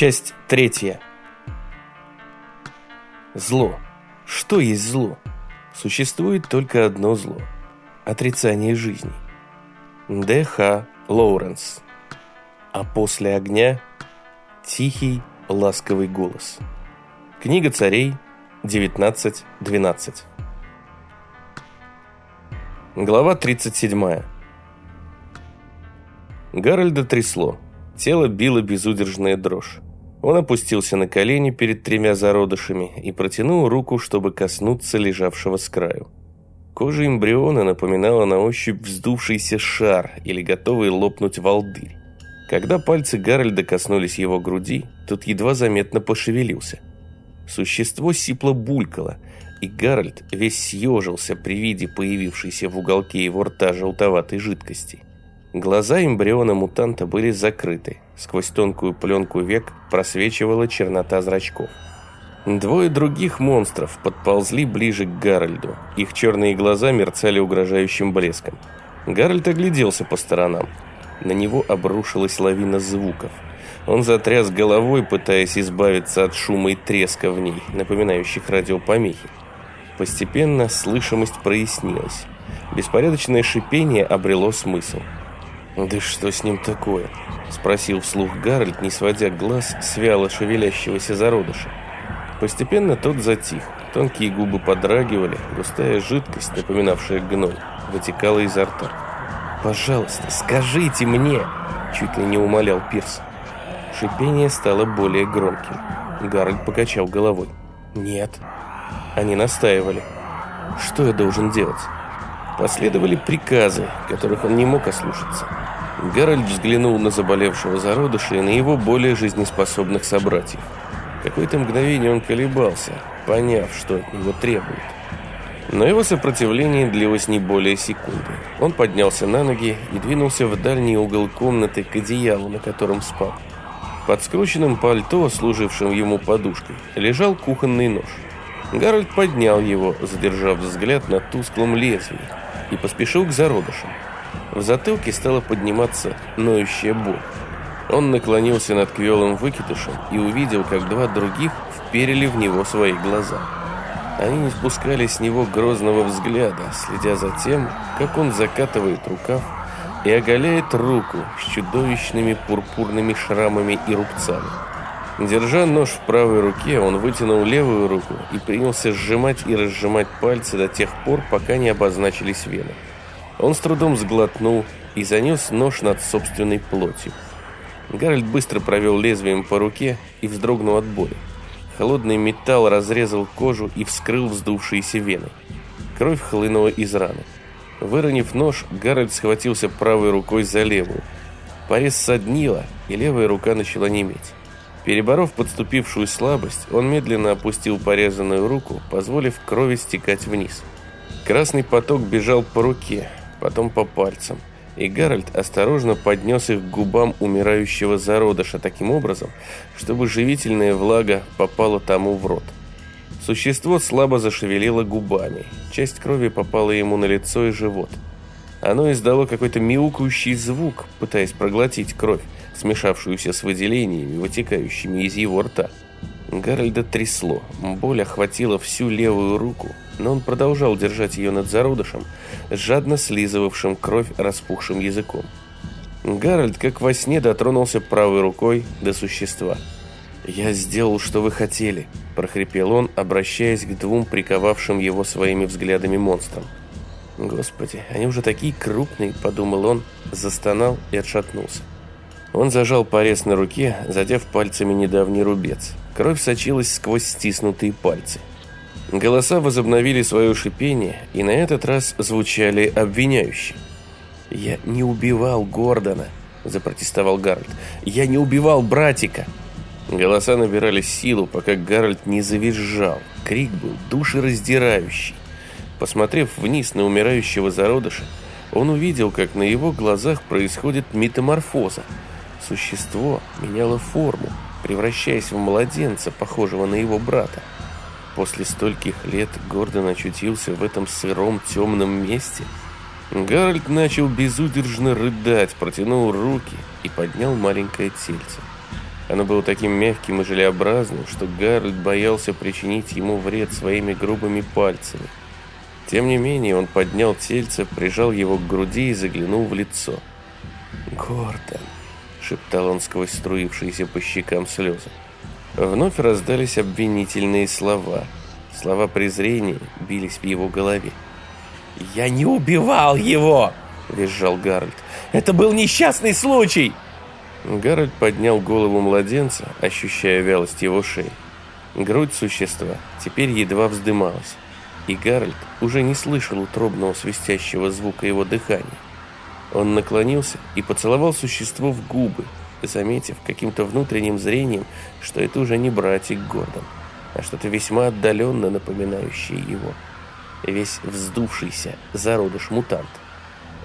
Часть третья. Зло. Что есть зло? Существует только одно зло. Отрицание жизни. Д.Х. Лоуренс. А после огня тихий, ласковый голос. Книга царей 19.12. Глава 37. Гарольда трясло. Тело било безудержная дрожь. Он опустился на колени перед тремя зародышами и протянул руку, чтобы коснуться лежавшего с краю. Кожа эмбриона напоминала на ощупь вздувшийся шар или готовый лопнуть волдырь. Когда пальцы Гарольда коснулись его груди, тот едва заметно пошевелился. Существо сипло булькало, и Гарольд весь съежился при виде появившейся в уголке его рта желтоватой жидкости. Глаза эмбриона-мутанта были закрыты. Сквозь тонкую пленку век просвечивала чернота зрачков. Двое других монстров подползли ближе к Гарольду. Их черные глаза мерцали угрожающим блеском. Гарольд огляделся по сторонам. На него обрушилась лавина звуков. Он затряс головой, пытаясь избавиться от шума и треска в ней, напоминающих радиопомехи. Постепенно слышимость прояснилась. Беспорядочное шипение обрело смысл – «Да что с ним такое?» – спросил вслух Гарольд, не сводя глаз с вяло шевелящегося зародыша. Постепенно тот затих. Тонкие губы подрагивали, густая жидкость, напоминавшая гной, вытекала изо рта. «Пожалуйста, скажите мне!» – чуть ли не умолял Пирс. Шипение стало более громким. Гарольд покачал головой. «Нет». Они настаивали. «Что я должен делать?» Последовали приказы, которых он не мог ослушаться. Гарольд взглянул на заболевшего зародыша и на его более жизнеспособных собратьев. Какое-то мгновение он колебался, поняв, что от него требуют. Но его сопротивление длилось не более секунды. Он поднялся на ноги и двинулся в дальний угол комнаты к одеялу, на котором спал. Под скрученным пальто, служившим ему подушкой, лежал кухонный нож. Гарольд поднял его, задержав взгляд на тусклом лезвии, и поспешил к зародышам. В затылке стала подниматься ноющая боль. Он наклонился над квелым выкидышем и увидел, как два других вперили в него свои глаза. Они не спускали с него грозного взгляда, следя за тем, как он закатывает рукав и оголяет руку с чудовищными пурпурными шрамами и рубцами. Держа нож в правой руке, он вытянул левую руку и принялся сжимать и разжимать пальцы до тех пор, пока не обозначились вены. Он с трудом сглотнул и занес нож над собственной плотью. Гарольд быстро провел лезвием по руке и вздрогнул от боли. Холодный металл разрезал кожу и вскрыл вздувшиеся вены. Кровь хлынула из раны. Выронив нож, Гарольд схватился правой рукой за левую. Порез саднило, и левая рука начала неметь. Переборов подступившую слабость, он медленно опустил порезанную руку, позволив крови стекать вниз. Красный поток бежал по руке, потом по пальцам, и Гарольд осторожно поднес их к губам умирающего зародыша таким образом, чтобы живительная влага попала тому в рот. Существо слабо зашевелило губами, часть крови попала ему на лицо и живот. Оно издало какой-то мяукающий звук, пытаясь проглотить кровь, смешавшуюся с выделениями, вытекающими из его рта. Гарольда трясло, боль охватила всю левую руку, но он продолжал держать ее над зародышем, жадно слизывавшим кровь распухшим языком. Гарольд, как во сне, дотронулся правой рукой до существа. «Я сделал, что вы хотели», – прохрипел он, обращаясь к двум приковавшим его своими взглядами монстрам. «Господи, они уже такие крупные», – подумал он, застонал и отшатнулся. Он зажал порез на руке, задев пальцами недавний рубец. Кровь сочилась сквозь стиснутые пальцы. Голоса возобновили свое шипение, и на этот раз звучали обвиняющие. «Я не убивал Гордона», – запротестовал Гарольд. «Я не убивал братика». Голоса набирали силу, пока Гарольд не завизжал. Крик был душераздирающий. Посмотрев вниз на умирающего зародыша, он увидел, как на его глазах происходит метаморфоза – Существо меняло форму, превращаясь в младенца, похожего на его брата. После стольких лет Гордон очутился в этом сыром темном месте. Гарольд начал безудержно рыдать, протянул руки и поднял маленькое тельце. Оно было таким мягким и желеобразным, что Гарольд боялся причинить ему вред своими грубыми пальцами. Тем не менее, он поднял тельце, прижал его к груди и заглянул в лицо. «Гордон», — шептал он сквозь струившиеся по щекам слезы. Вновь раздались обвинительные слова. Слова презрения бились в его голове. «Я не убивал его!» — визжал Гарольд. «Это был несчастный случай!» Гарольд поднял голову младенца, ощущая вялость его шеи. Грудь существа теперь едва вздымалась, и Гарольд уже не слышал утробного свистящего звука его дыхания. Он наклонился и поцеловал существо в губы, заметив каким-то внутренним зрением, что это уже не братик Гордон, а что-то весьма отдаленно напоминающее его. Весь вздувшийся зародыш-мутант.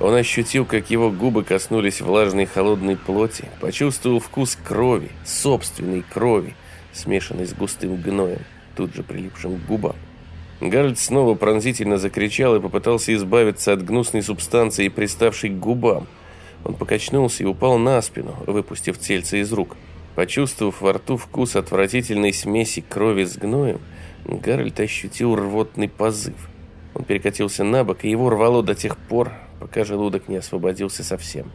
Он ощутил, как его губы коснулись влажной холодной плоти, почувствовал вкус крови, собственной крови, смешанной с густым гноем, тут же прилипшим к губам. Гарольд снова пронзительно закричал и попытался избавиться от гнусной субстанции, приставшей к губам. Он покачнулся и упал на спину, выпустив тельце из рук. Почувствовав во рту вкус отвратительной смеси крови с гноем, Гарольд ощутил рвотный позыв. Он перекатился на бок, и его рвало до тех пор, пока желудок не освободился совсем.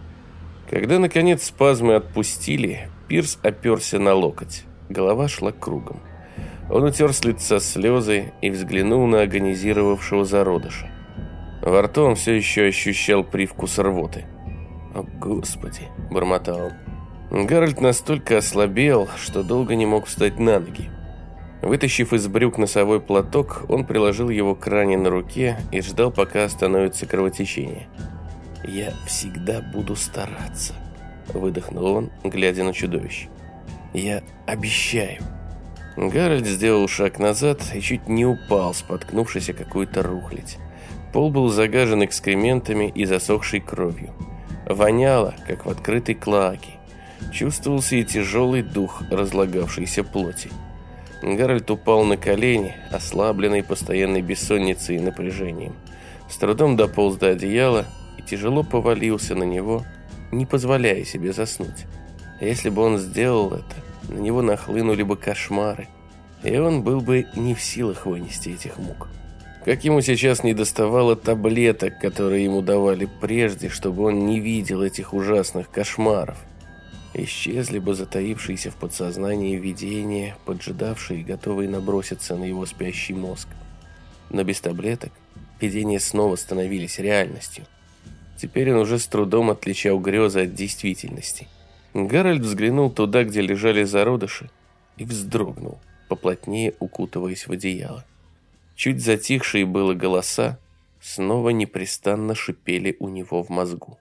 Когда, наконец, спазмы отпустили, Пирс оперся на локоть. Голова шла кругом. Он утер с лица слезы и взглянул на агонизировавшего зародыша. Во рту он все еще ощущал привкус рвоты. «О, Господи!» – бормотал он. Гарольд настолько ослабел, что долго не мог встать на ноги. Вытащив из брюк носовой платок, он приложил его к ране на руке и ждал, пока остановится кровотечение. «Я всегда буду стараться», – выдохнул он, глядя на чудовище. «Я обещаю». Гарольд сделал шаг назад и чуть не упал, споткнувшись о какую-то рухлядь. Пол был загажен экскрементами и засохшей кровью. Воняло, как в открытой клоаке. Чувствовался и тяжелый дух разлагавшейся плоти. Гарольд упал на колени, ослабленный постоянной бессонницей и напряжением. С трудом дополз до одеяла и тяжело повалился на него, не позволяя себе заснуть. Если бы он сделал это, на него нахлынули бы кошмары, и он был бы не в силах вынести этих мук. Как ему сейчас не доставало таблеток, которые ему давали прежде, чтобы он не видел этих ужасных кошмаров. Исчезли бы затаившиеся в подсознании видения, поджидавшие и готовые наброситься на его спящий мозг. Но без таблеток видения снова становились реальностью. Теперь он уже с трудом отличал грезы от действительности. Гарольд взглянул туда, где лежали зародыши, и вздрогнул, поплотнее укутываясь в одеяло. Чуть затихшие было голоса снова непрестанно шипели у него в мозгу.